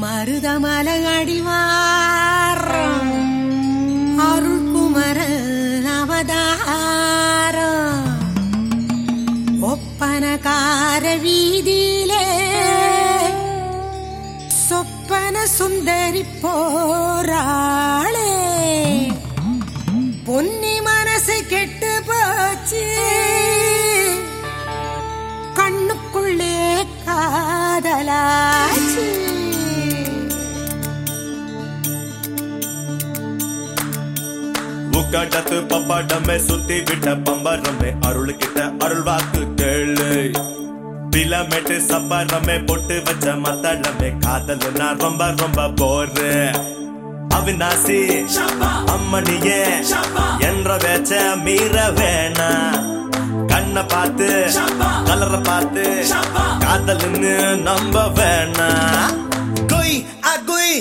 மருதமல அடிவார் அருள்குமர அவதார ஒப்பனகார வீதியிலே சொப்பன சுந்தரி போராளே உக்காட்டத்து பப்பாட்டமே சுத்தி விட்ட பம்பரமே. அருள் கிட்ட அருள் வாக்கு கேளு. பிலமெட்டு சப்பரமே பொட்டு வச்ச மத்தளமே காதல் நான் ரொம்ப ரொம்ப போரு அவிநாசி அம்மணியே என்ற வேச்ச மீற வேணா. கண்ணை பார்த்து கலரை பார்த்து காதல்னு நம்ப வேணா. குய் அ குய்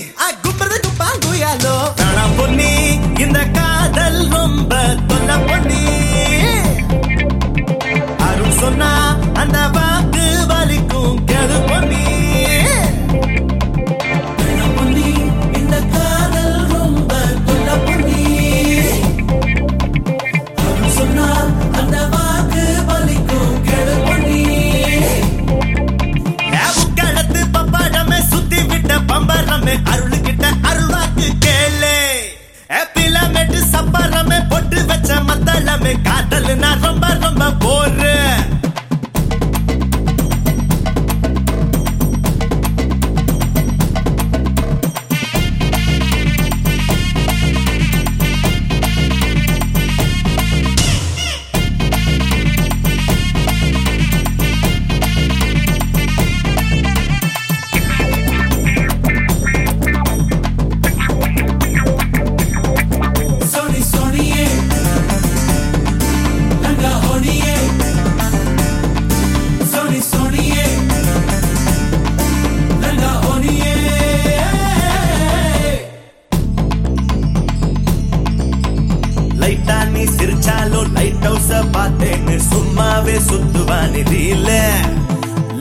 சும்மாவே சுத்துவானி ரீல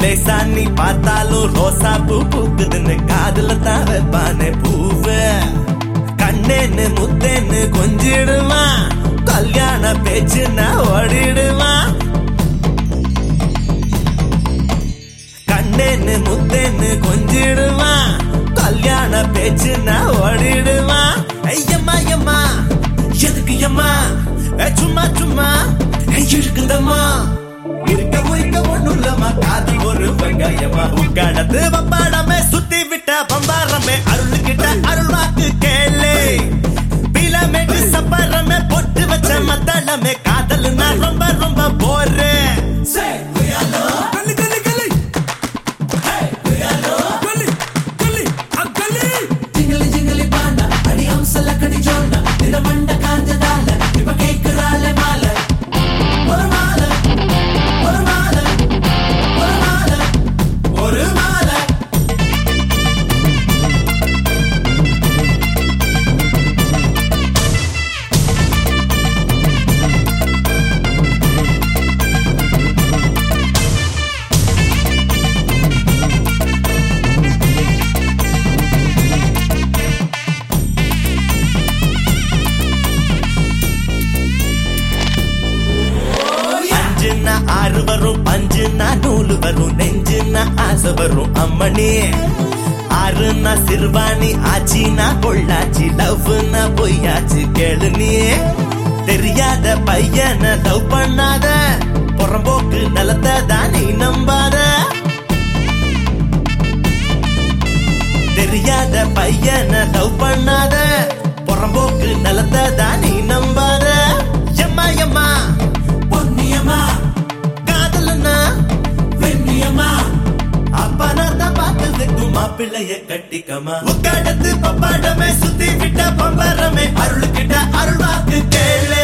லேசா நீ பார்த்தாலும் ரோசா பூ பூக்குதுன்னு காதுல தான் வைப்பானே பூவு. கண்ணேன்னு முத்தேன்னு கொஞ்சிடுமா கல்யாண பேச்சுன்னா ஓடிடுமா கண்ணேன்னு முத்தேன்னு கொஞ்சிடுமா கல்யாண பேச்சுன்னா ஓடிடுமா ஐயம்மா ஐயம்மா எதுக்கு அம்மா? சும்மா சும்மா. இருக்குதம்மா இருக்க உரிக்க ஒண்ணுல்லம்மா காதல் ஒரு வெங்காயமா உங்களது வப்பாடமே சுத்தி விட்ட பம்பாரமே அருள் கிட்ட அருள் வாக்கு கேளு. ஆசை வரும் அம்மனே ஆறுனா சிறுவாணி ஆச்சினா பொள்ளாச்சி லவ்னா பொய்யாச்சு கேளு நீ தெரியாத பையனை லவ் பண்ணாத புறம்போக்கு நிலத்தை தான் நீ நம்பாத தெரியாத பையனை லவ் பண்ணாத புறம்போக்கு நிலத்தை தான் நீ நம்பாத மாப்பிள்ளைய கட்டிக்கமா? உக்காடத்து பப்பாடமே சுத்தி விட்ட பம்பரமே அருள் கிட்ட அருள் வாக்கு கேளு.